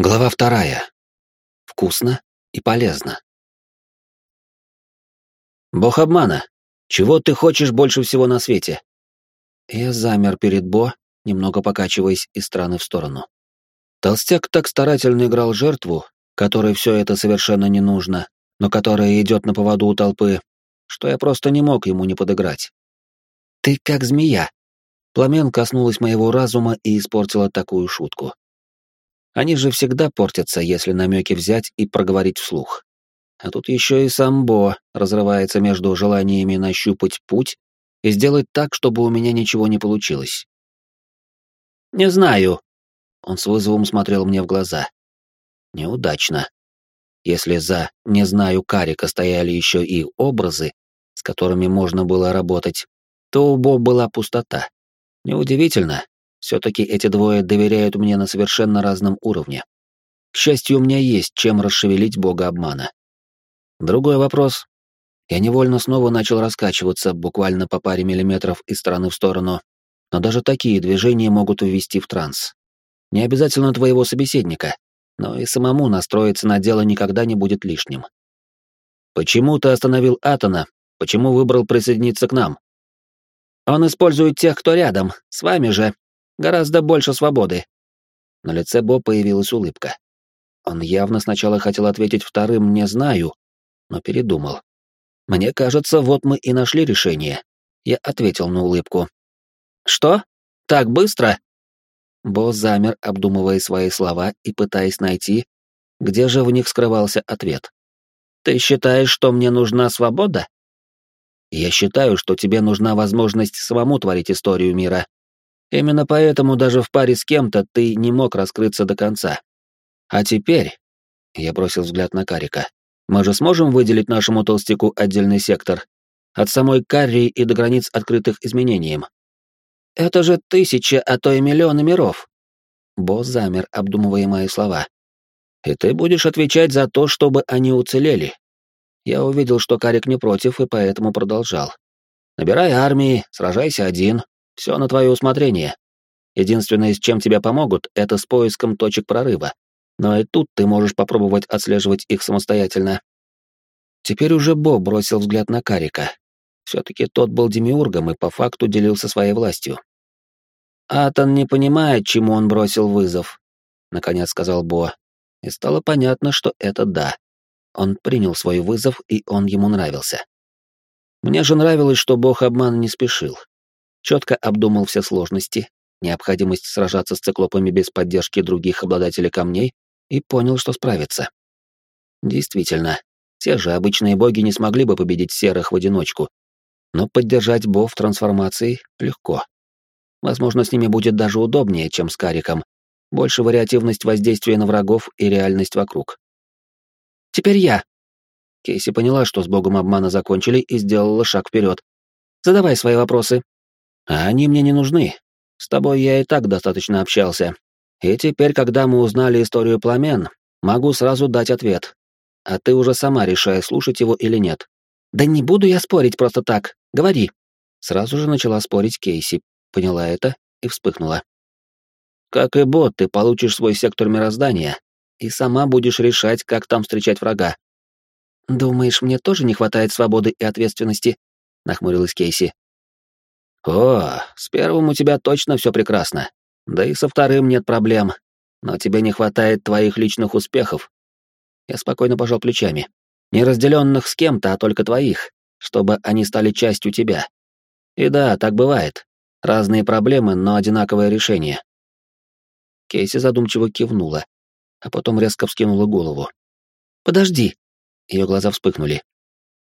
Глава вторая. Вкусно и полезно. Бог обмана. Чего ты хочешь больше всего на свете? Я замер перед Бо, немного покачиваясь из стороны в сторону. Толстяк так старательно играл жертву, которой все это совершенно не нужно, но которая идет на поводу у толпы, что я просто не мог ему не подыграть. Ты как змея. Пламен коснулась моего разума и испортила такую шутку. Они же всегда портятся, если намеки взять и проговорить вслух. А тут еще и самбо разрывается между желаниями нащупать путь и сделать так, чтобы у меня ничего не получилось. «Не знаю». Он с вызовом смотрел мне в глаза. Неудачно. Если за «не знаю» Карика стояли еще и образы, с которыми можно было работать, то у Бо была пустота. Неудивительно, все-таки эти двое доверяют мне на совершенно разном уровне. К счастью, у меня есть чем расшевелить бога обмана. Другой вопрос. Я невольно снова начал раскачиваться, буквально по паре миллиметров из стороны в сторону, но даже такие движения могут ввести в транс. Не обязательно твоего собеседника, но и самому настроиться на дело никогда не будет лишним. Почему ты остановил Атона? Почему выбрал присоединиться к нам? Он использует тех, кто рядом, с вами же, Гораздо больше свободы. На лице Бо появилась улыбка. Он явно сначала хотел ответить вторым «не знаю», но передумал. Мне кажется, вот мы и нашли решение. Я ответил на улыбку. «Что? Так быстро?» Бо замер, обдумывая свои слова и пытаясь найти, где же в них скрывался ответ. «Ты считаешь, что мне нужна свобода?» «Я считаю, что тебе нужна возможность самому творить историю мира», Именно поэтому даже в паре с кем-то ты не мог раскрыться до конца. А теперь, я бросил взгляд на Карика, мы же сможем выделить нашему толстяку отдельный сектор, от самой Каррии и до границ открытых изменениям. Это же тысяча, а то и миллионы миров. Босс замер, обдумывая мои слова. И ты будешь отвечать за то, чтобы они уцелели. Я увидел, что Карик не против, и поэтому продолжал. Набирай армии, сражайся один, все на твое усмотрение. Единственное, с чем тебе помогут, это с поиском точек прорыва. Но и тут ты можешь попробовать отслеживать их самостоятельно. Теперь уже Бо бросил взгляд на Карика. Все-таки тот был демиургом и по факту делился своей властью. «Атон не понимает, чему он бросил вызов», — наконец сказал Бо. И стало понятно, что это да. Он принял свой вызов, и он ему нравился. Мне же нравилось, что бог обмана не спешил четко обдумал все сложности, необходимость сражаться с циклопами без поддержки других обладателей камней и понял, что справится. Действительно, те же обычные боги не смогли бы победить серых в одиночку, но поддержать Бо в трансформации легко. Возможно, с ними будет даже удобнее, чем с Кариком. Больше вариативность воздействия на врагов и реальность вокруг. «Теперь я!» Кейси поняла, что с богом обмана закончили и сделала шаг вперед. «Задавай свои вопросы». А они мне не нужны. С тобой я и так достаточно общался. И теперь, когда мы узнали историю пламен, могу сразу дать ответ. А ты уже сама решай, слушать его или нет. Да не буду я спорить просто так. Говори. Сразу же начала спорить Кейси, поняла это и вспыхнула. Как и бот, ты получишь свой сектор мироздания и сама будешь решать, как там встречать врага. Думаешь, мне тоже не хватает свободы и ответственности? Нахмурилась Кейси. «О, с первым у тебя точно все прекрасно. Да и со вторым нет проблем. Но тебе не хватает твоих личных успехов». Я спокойно пожал плечами. «Не разделенных с кем-то, а только твоих, чтобы они стали частью тебя. И да, так бывает. Разные проблемы, но одинаковое решение». Кейси задумчиво кивнула, а потом резко вскинула голову. «Подожди!» Ее глаза вспыхнули.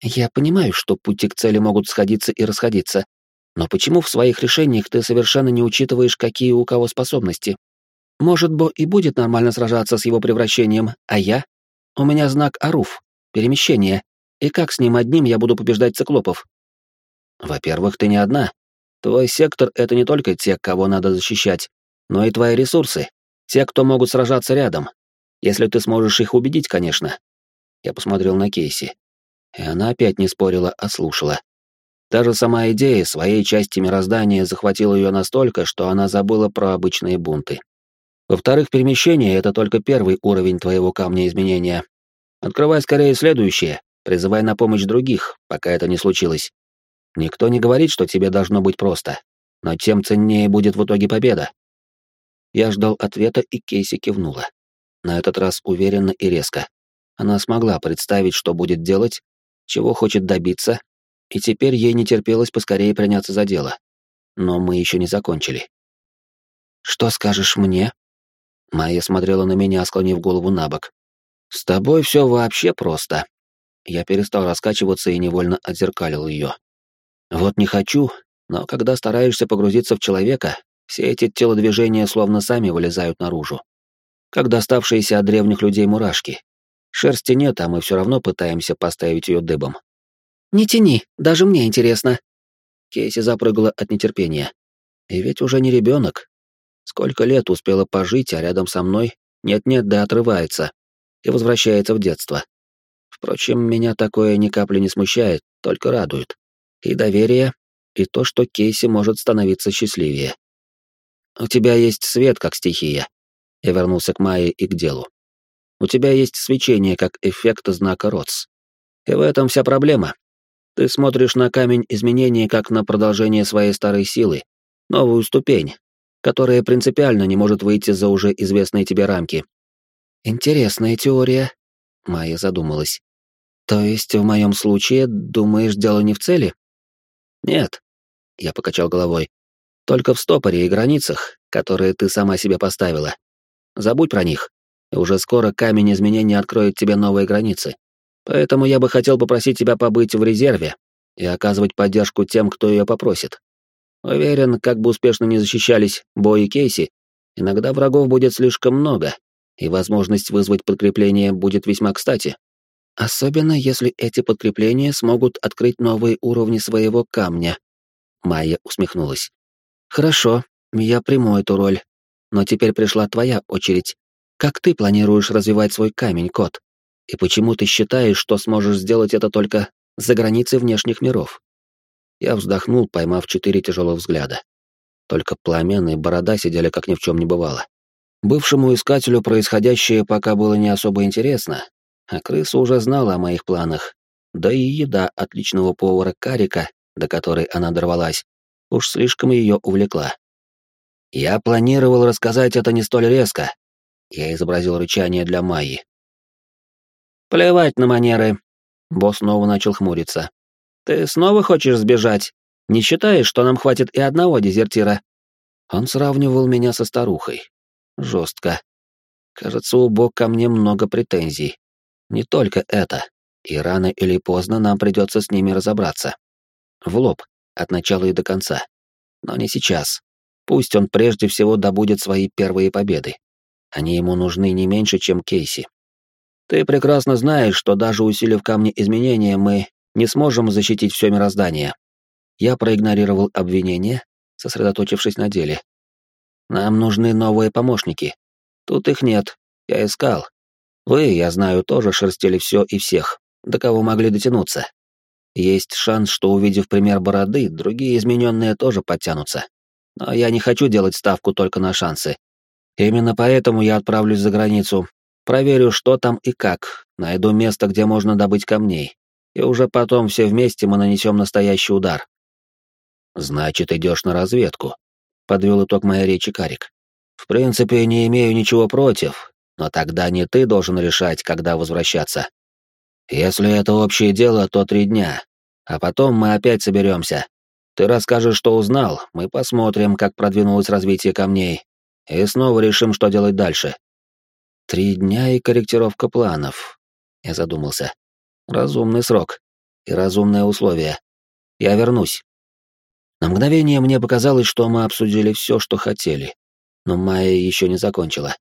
«Я понимаю, что пути к цели могут сходиться и расходиться, но почему в своих решениях ты совершенно не учитываешь, какие у кого способности? Может, Бо и будет нормально сражаться с его превращением, а я? У меня знак Аруф, перемещение. И как с ним одним я буду побеждать циклопов? Во-первых, ты не одна. Твой сектор — это не только те, кого надо защищать, но и твои ресурсы, те, кто могут сражаться рядом. Если ты сможешь их убедить, конечно. Я посмотрел на Кейси. И она опять не спорила, а слушала. Даже сама идея своей части мироздания захватила ее настолько, что она забыла про обычные бунты. Во-вторых, перемещение — это только первый уровень твоего камня изменения. Открывай скорее следующее, призывай на помощь других, пока это не случилось. Никто не говорит, что тебе должно быть просто, но тем ценнее будет в итоге победа. Я ждал ответа, и Кейси кивнула. На этот раз уверенно и резко. Она смогла представить, что будет делать, чего хочет добиться, и теперь ей не терпелось поскорее приняться за дело. Но мы еще не закончили. «Что скажешь мне?» Майя смотрела на меня, склонив голову на бок. «С тобой все вообще просто». Я перестал раскачиваться и невольно отзеркалил ее. «Вот не хочу, но когда стараешься погрузиться в человека, все эти телодвижения словно сами вылезают наружу. Как доставшиеся от древних людей мурашки. Шерсти нет, а мы все равно пытаемся поставить ее дыбом. «Не тяни, даже мне интересно». Кейси запрыгала от нетерпения. И ведь уже не ребенок, Сколько лет успела пожить, а рядом со мной нет-нет да отрывается и возвращается в детство. Впрочем, меня такое ни капли не смущает, только радует. И доверие, и то, что Кейси может становиться счастливее. «У тебя есть свет, как стихия», — я вернулся к Майе и к делу. «У тебя есть свечение, как эффект знака Ротс. И в этом вся проблема. Ты смотришь на камень изменений как на продолжение своей старой силы, новую ступень, которая принципиально не может выйти за уже известные тебе рамки. Интересная теория, Майя задумалась. То есть в моем случае, думаешь, дело не в цели? Нет, я покачал головой. Только в стопоре и границах, которые ты сама себе поставила. Забудь про них, уже скоро камень изменения откроет тебе новые границы. Поэтому я бы хотел попросить тебя побыть в резерве и оказывать поддержку тем, кто ее попросит. Уверен, как бы успешно не защищались Бо и Кейси, иногда врагов будет слишком много, и возможность вызвать подкрепление будет весьма кстати. Особенно если эти подкрепления смогут открыть новые уровни своего камня. Майя усмехнулась. Хорошо, я приму эту роль. Но теперь пришла твоя очередь. Как ты планируешь развивать свой камень, кот? И почему ты считаешь, что сможешь сделать это только за границей внешних миров? Я вздохнул, поймав четыре тяжелых взгляда. Только пламен и борода сидели, как ни в чем не бывало. Бывшему искателю происходящее пока было не особо интересно, а крыса уже знала о моих планах. Да и еда отличного повара Карика, до которой она дорвалась, уж слишком ее увлекла. Я планировал рассказать это не столь резко. Я изобразил рычание для Майи. «Плевать на манеры», — босс снова начал хмуриться. Ты снова хочешь сбежать? Не считаешь, что нам хватит и одного дезертира?» Он сравнивал меня со старухой. Жестко. Кажется, у Бог ко мне много претензий. Не только это. И рано или поздно нам придется с ними разобраться. В лоб, от начала и до конца. Но не сейчас. Пусть он прежде всего добудет свои первые победы. Они ему нужны не меньше, чем Кейси. Ты прекрасно знаешь, что даже усилив камни изменения, мы не сможем защитить все мироздание. Я проигнорировал обвинение, сосредоточившись на деле. Нам нужны новые помощники. Тут их нет. Я искал. Вы, я знаю, тоже шерстили все и всех, до кого могли дотянуться. Есть шанс, что, увидев пример бороды, другие измененные тоже подтянутся. Но я не хочу делать ставку только на шансы. Именно поэтому я отправлюсь за границу, проверю, что там и как, найду место, где можно добыть камней, и уже потом все вместе мы нанесем настоящий удар. Значит, идешь на разведку, подвел итог моей речи Карик. В принципе, не имею ничего против, но тогда не ты должен решать, когда возвращаться. Если это общее дело, то три дня, а потом мы опять соберемся. Ты расскажешь, что узнал, мы посмотрим, как продвинулось развитие камней, и снова решим, что делать дальше. Три дня и корректировка планов. Я задумался. Разумный срок. И разумное условие. Я вернусь. На мгновение мне показалось, что мы обсудили все, что хотели. Но Майя еще не закончила.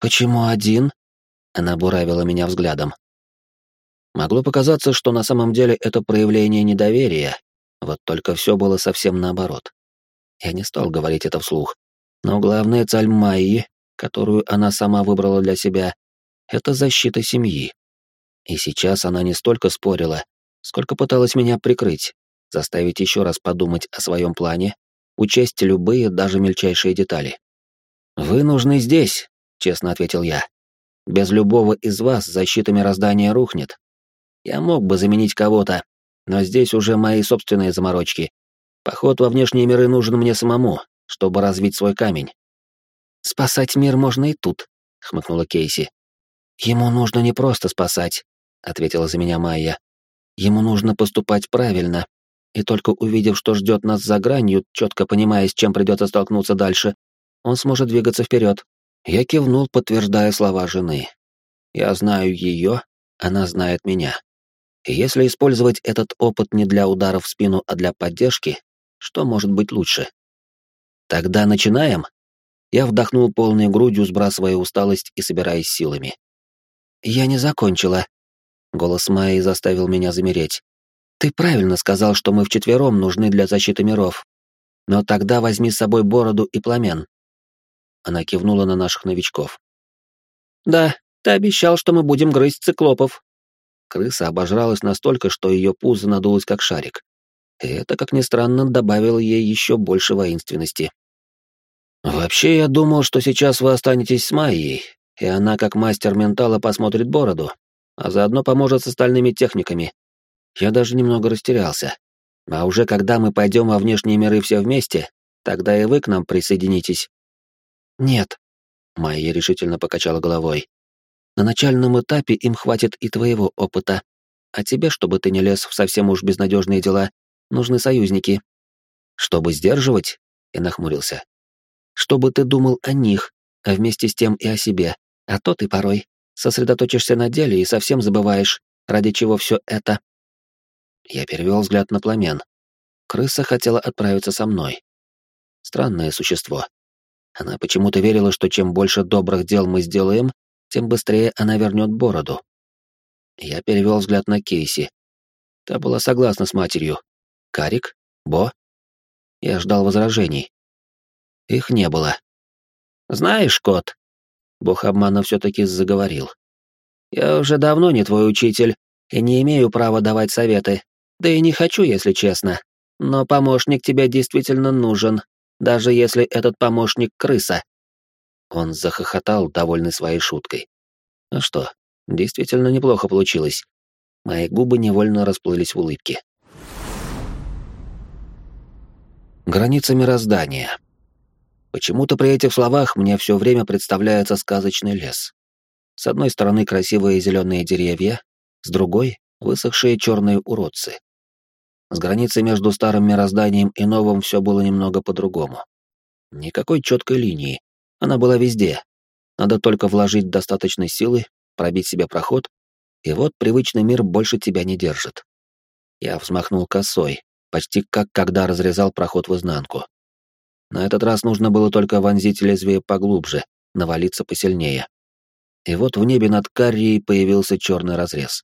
«Почему один?» Она буравила меня взглядом. Могло показаться, что на самом деле это проявление недоверия, вот только все было совсем наоборот. Я не стал говорить это вслух, но главная цель Майи, которую она сама выбрала для себя, — это защита семьи. И сейчас она не столько спорила, сколько пыталась меня прикрыть, заставить еще раз подумать о своем плане, учесть любые, даже мельчайшие детали. «Вы нужны здесь», — честно ответил я. «Без любого из вас защита мироздания рухнет. Я мог бы заменить кого-то, но здесь уже мои собственные заморочки. Поход во внешние миры нужен мне самому, чтобы развить свой камень». «Спасать мир можно и тут», — хмыкнула Кейси. «Ему нужно не просто спасать», — ответила за меня Майя. «Ему нужно поступать правильно, и только увидев, что ждет нас за гранью, четко понимая, с чем придется столкнуться дальше, он сможет двигаться вперед. Я кивнул, подтверждая слова жены. Я знаю ее, она знает меня. И если использовать этот опыт не для удара в спину, а для поддержки, что может быть лучше? Тогда начинаем? Я вдохнул полной грудью, сбрасывая усталость и собираясь силами. Я не закончила. Голос Майи заставил меня замереть. Ты правильно сказал, что мы вчетвером нужны для защиты миров. Но тогда возьми с собой бороду и пламен. Она кивнула на наших новичков. «Да, ты обещал, что мы будем грызть циклопов». Крыса обожралась настолько, что ее пузо надулось как шарик. И это, как ни странно, добавило ей еще больше воинственности. «Вообще, я думал, что сейчас вы останетесь с Майей, и она, как мастер ментала, посмотрит бороду, а заодно поможет с остальными техниками. Я даже немного растерялся. А уже когда мы пойдем во внешние миры все вместе, тогда и вы к нам присоединитесь. «Нет», — Майя решительно покачала головой. «На начальном этапе им хватит и твоего опыта, а тебе, чтобы ты не лез в совсем уж безнадежные дела, нужны союзники». «Чтобы сдерживать?» — я нахмурился. «Чтобы ты думал о них, а вместе с тем и о себе, а то ты порой сосредоточишься на деле и совсем забываешь, ради чего все это». Я перевел взгляд на пламен. Крыса хотела отправиться со мной. Странное существо. Она почему-то верила, что чем больше добрых дел мы сделаем, тем быстрее она вернет бороду. Я перевел взгляд на Кейси. Та была согласна с матерью. Карик? Бо? Я ждал возражений. Их не было. «Знаешь, кот...» Бог обмана все-таки заговорил. «Я уже давно не твой учитель и не имею права давать советы. Да и не хочу, если честно. Но помощник тебе действительно нужен, даже если этот помощник — крыса». Он захохотал, довольный своей шуткой. Ну что, действительно неплохо получилось. Мои губы невольно расплылись в улыбке. Граница мироздания. Почему-то при этих словах мне все время представляется сказочный лес. С одной стороны красивые зеленые деревья, с другой — высохшие черные уродцы. С границей между старым мирозданием и новым все было немного по-другому. Никакой четкой линии. Она была везде. Надо только вложить достаточной силы, пробить себе проход, и вот привычный мир больше тебя не держит. Я взмахнул косой, почти как когда разрезал проход в изнанку. На этот раз нужно было только вонзить лезвие поглубже, навалиться посильнее. И вот в небе над Каррией появился черный разрез.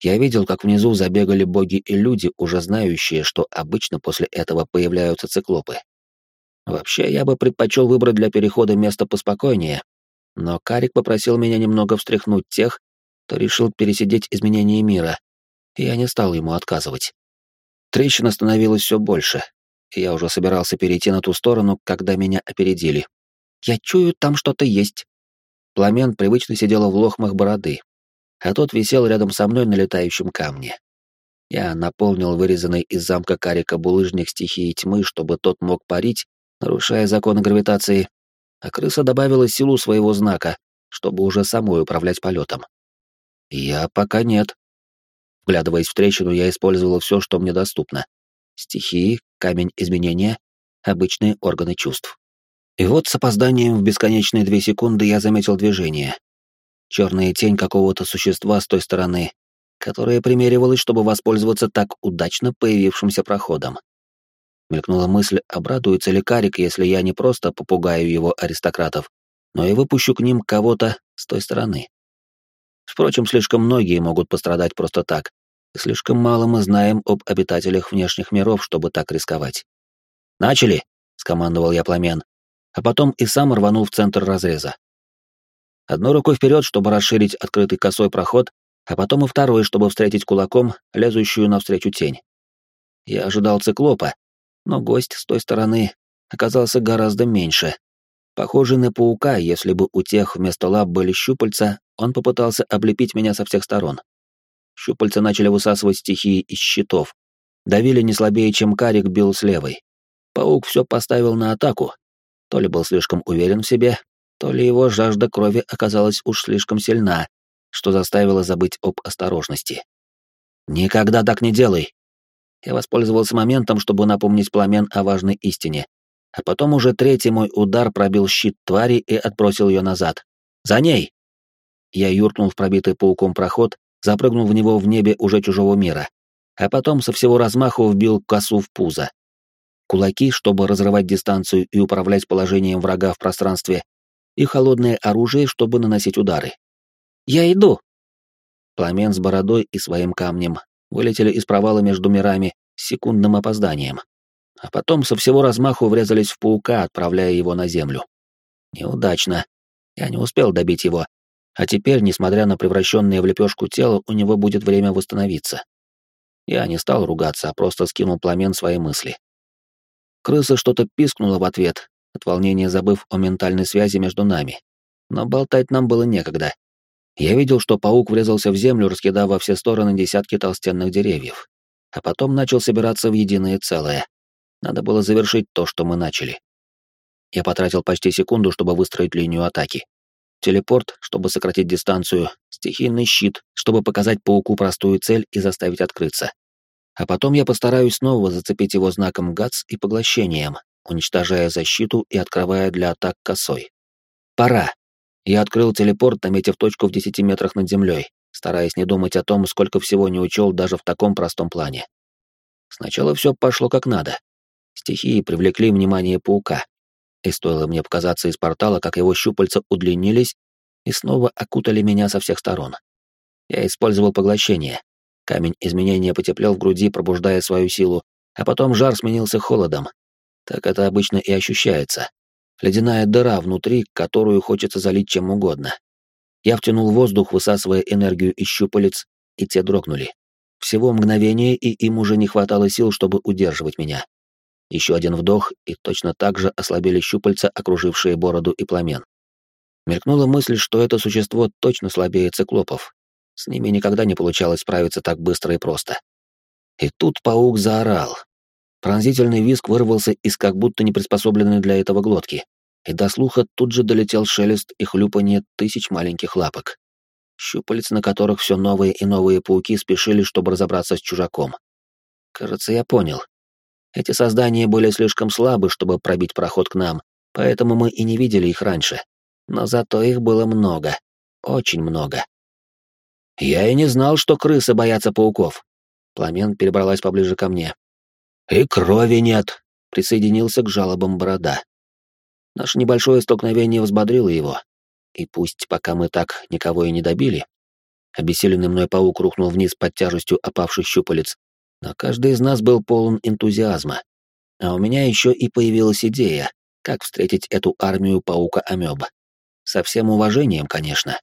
Я видел, как внизу забегали боги и люди, уже знающие, что обычно после этого появляются циклопы. Вообще, я бы предпочел выбрать для перехода место поспокойнее, но Карик попросил меня немного встряхнуть тех, кто решил пересидеть изменения мира, и я не стал ему отказывать. Трещина становилась все больше, я уже собирался перейти на ту сторону, когда меня опередили. «Я чую, там что-то есть». Пламен привычно сидела в лохмах бороды, а тот висел рядом со мной на летающем камне. Я наполнил вырезанный из замка карика булыжник стихии тьмы, чтобы тот мог парить, нарушая законы гравитации, а крыса добавила силу своего знака, чтобы уже самой управлять полетом. Я пока нет. Вглядываясь в трещину, я использовал все, что мне доступно. Стихии, камень изменения, обычные органы чувств. И вот с опозданием в бесконечные две секунды я заметил движение, черная тень какого-то существа с той стороны, которая примеривалась, чтобы воспользоваться так удачно появившимся проходом. Мелькнула мысль, обрадуется ли Карик, если я не просто попугаю его аристократов, но и выпущу к ним кого-то с той стороны. Впрочем, слишком многие могут пострадать просто так, слишком мало мы знаем об обитателях внешних миров, чтобы так рисковать. «Начали!» — скомандовал я пламен, а потом и сам рванул в центр разреза. Одной рукой вперед, чтобы расширить открытый косой проход, а потом и второй, чтобы встретить кулаком лезущую навстречу тень. Я ожидал циклопа, но гость с той стороны оказался гораздо меньше. Похожий на паука, если бы у тех вместо лап были щупальца, он попытался облепить меня со всех сторон. Щупальца начали высасывать стихии из щитов. Давили не слабее, чем карик бил с левой. Паук все поставил на атаку. То ли был слишком уверен в себе, то ли его жажда крови оказалась уж слишком сильна, что заставило забыть об осторожности. «Никогда так не делай!» Я воспользовался моментом, чтобы напомнить пламен о важной истине. А потом уже третий мой удар пробил щит твари и отбросил ее назад. «За ней!» Я юркнул в пробитый пауком проход, запрыгнул в него в небе уже чужого мира, а потом со всего размаху вбил косу в пузо. Кулаки, чтобы разрывать дистанцию и управлять положением врага в пространстве, и холодное оружие, чтобы наносить удары. «Я иду!» Пламен с бородой и своим камнем вылетели из провала между мирами с секундным опозданием, а потом со всего размаху врезались в паука, отправляя его на землю. Неудачно. Я не успел добить его, а теперь, несмотря на превращенное в лепешку тело, у него будет время восстановиться. Я не стал ругаться, а просто скинул пламен свои мысли. Крыса что-то пискнула в ответ, от волнения забыв о ментальной связи между нами. Но болтать нам было некогда. Я видел, что паук врезался в землю, раскидав во все стороны десятки толстенных деревьев. А потом начал собираться в единое целое. Надо было завершить то, что мы начали. Я потратил почти секунду, чтобы выстроить линию атаки телепорт, чтобы сократить дистанцию, стихийный щит, чтобы показать пауку простую цель и заставить открыться. А потом я постараюсь снова зацепить его знаком ГАЦ и поглощением, уничтожая защиту и открывая для атак косой. Пора. Я открыл телепорт, наметив точку в 10 метрах над землей, стараясь не думать о том, сколько всего не учел даже в таком простом плане. Сначала все пошло как надо. Стихии привлекли внимание паука, и стоило мне показаться из портала, как его щупальца удлинились и снова окутали меня со всех сторон. Я использовал поглощение. Камень изменения потеплел в груди, пробуждая свою силу, а потом жар сменился холодом. Так это обычно и ощущается. Ледяная дыра внутри, которую хочется залить чем угодно. Я втянул воздух, высасывая энергию из щупалец, и те дрогнули. Всего мгновение, и им уже не хватало сил, чтобы удерживать меня. Еще один вдох, и точно так же ослабели щупальца, окружившие бороду и пламен. Мелькнула мысль, что это существо точно слабее циклопов. С ними никогда не получалось справиться так быстро и просто. И тут паук заорал. Пронзительный визг вырвался из как будто не приспособленной для этого глотки, и до слуха тут же долетел шелест и хлюпанье тысяч маленьких лапок. Щупальца, на которых все новые и новые пауки спешили, чтобы разобраться с чужаком. Кажется, я понял. Эти создания были слишком слабы, чтобы пробить проход к нам, поэтому мы и не видели их раньше. Но зато их было много. Очень много. Я и не знал, что крысы боятся пауков. Пламен перебралась поближе ко мне. И крови нет, присоединился к жалобам борода. Наше небольшое столкновение взбодрило его. И пусть пока мы так никого и не добили, обессиленный мной паук рухнул вниз под тяжестью опавших щупалец, но каждый из нас был полон энтузиазма. А у меня еще и появилась идея, как встретить эту армию паука-амеба. Со всем уважением, конечно.